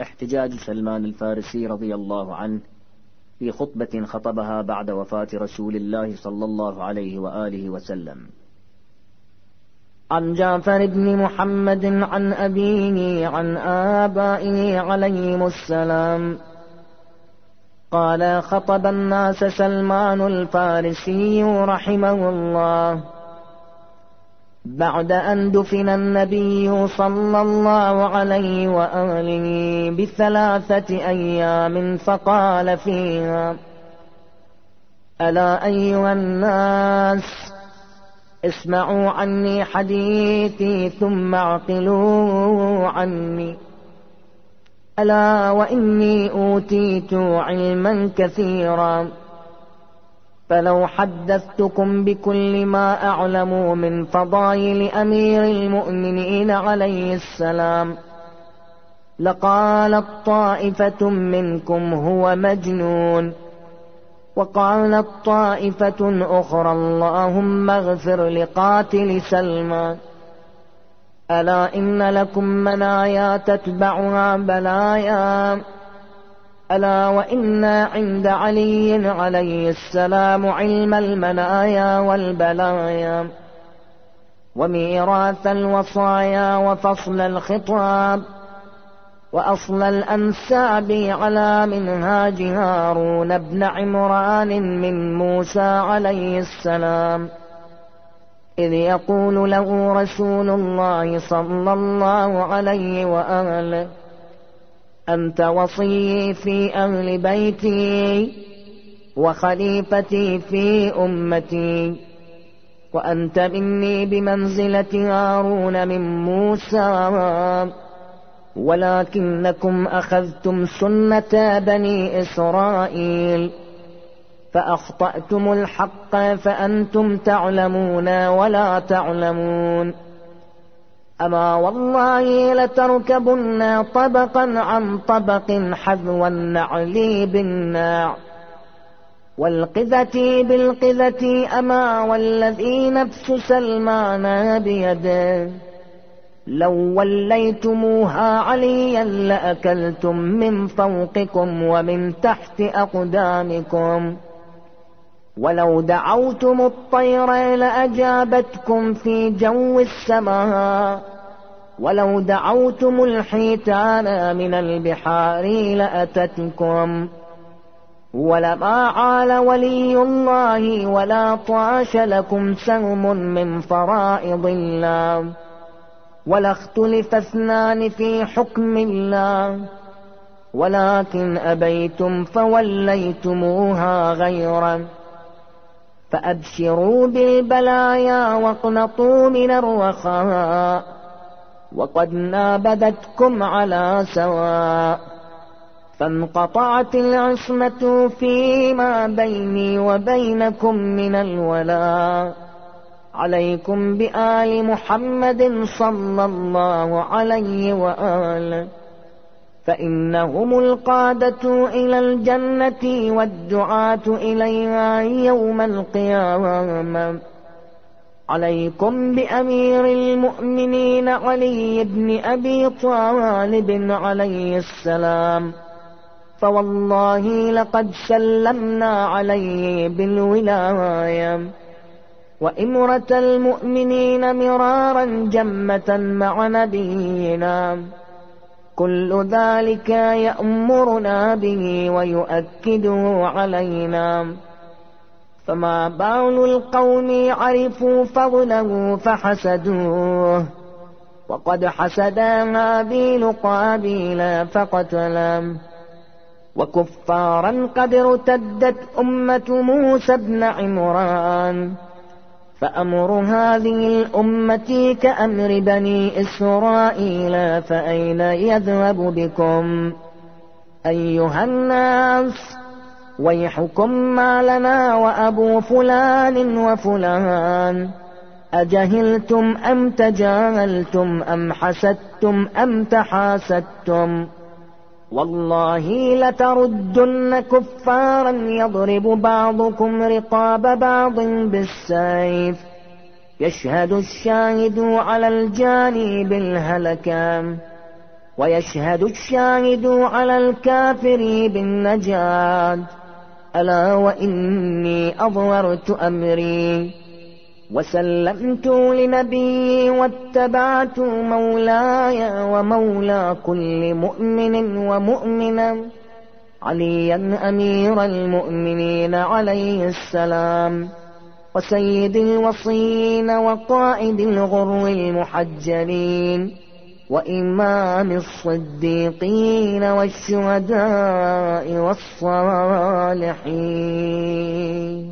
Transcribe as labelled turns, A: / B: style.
A: احتجاج سلمان الفارسي رضي الله عنه في خطبة خطبها بعد وفاة رسول الله صلى الله عليه وآله وسلم.
B: عن جعفر بن محمد عن أبيه عن آبائه عليهم السلام. قال خطب الناس سلمان الفارسي رحمه الله. بعد أن دفن النبي صلى الله عليه وآله بثلاثة أيام فقال فيها ألا أيها الناس اسمعوا عني حديثي ثم اعقلوا عني. ألا وإني أوتيت علما كثيرا. فلو حدثتكم بكل ما أعلم من فضائل أمير المؤمنين عليه السلام لقالت طائفة منكم هو مجنون وقالت طائفة أخرى اللهم اغفر لقاتل سلمان ألا إن لكم منايا تتبعها بلايا؟ ألا وإن عند علي عليه السلام علم المنايا والبلايا وميراث الوصايا وفصل الخطاب وأصل الأنساب على منهاج هارون بن عمران من موسى عليه السلام. إذ يقول له رسول الله صلى الله عليه وآله أنت وصي في أهل بيتي وخليفتي في أمتي وأنت مني بمنزلة هارون من موسى ولكنكم أخذتم سنة بني إسرائيل فأخطأتم الحق فأنتم تعلمون ولا تعلمون. أما والله لتركبن طبقا عن طبق حذو النعل بالناع والقذة بالقذة أما والذي نفس سلمان بيده. لو وليتموها عليا لأكلتم من فوقكم ومن تحت أقدامكم. ولو دعوتم الطير لأجابتكم في جو السماء. ولو دعوتم الحيتان من البحار لأتتكم. ولما عال ولي الله ولا طاش لكم سهم من فرائض الله. ولا اختلف اثنان في حكم الله. ولكن أبيتم فوليتموها غيرا فأبشروا بالبلايا واقنطوا من الرخاء وقد نابدتكم على سواء فانقطعت العصمة فيما بيني وبينكم من الولاء عليكم بآل محمد صلى الله عليه وآله فإنهم القادة إلى الجنة والدعاة إليها يوم القيامة. عليكم بأمير المؤمنين علي بن أبي طالب عليه السلام. فوالله لقد سلمنا عليه بالولاية. وإمرة المؤمنين مرارا جمة مع نبينا. كل ذلك يأمرنا به ويؤكده علينا. فما بال القوم عرفوا فضله فحسدوه. وقد حسد هابيل قابيل فقتله وكفارا قد ارتدت أمة موسى بن عمران. فأمر هذه الأمة كأمر بني إسرائيل فأين يذهب بكم؟ أيها الناس ويحكم ما لنا وأبو فلان وفلان. أجهلتم أم تجاهلتم أم حسدتم أم تحاسدتم؟ والله لتردن كفارا يضرب بعضكم رقاب بعض بالسيف. يشهد الشاهد على الجاني بالهلكان. ويشهد الشاهد على الكافر بالنجاة. ألا وإني أظهرت أمري. وسلمت لنبي واتبعت مولاي ومولى كل مؤمن ومؤمنة عليا أمير المؤمنين عليه السلام وسيد الوصين وقائد الغر المحجلين وإمام الصديقين والشهداء والصالحين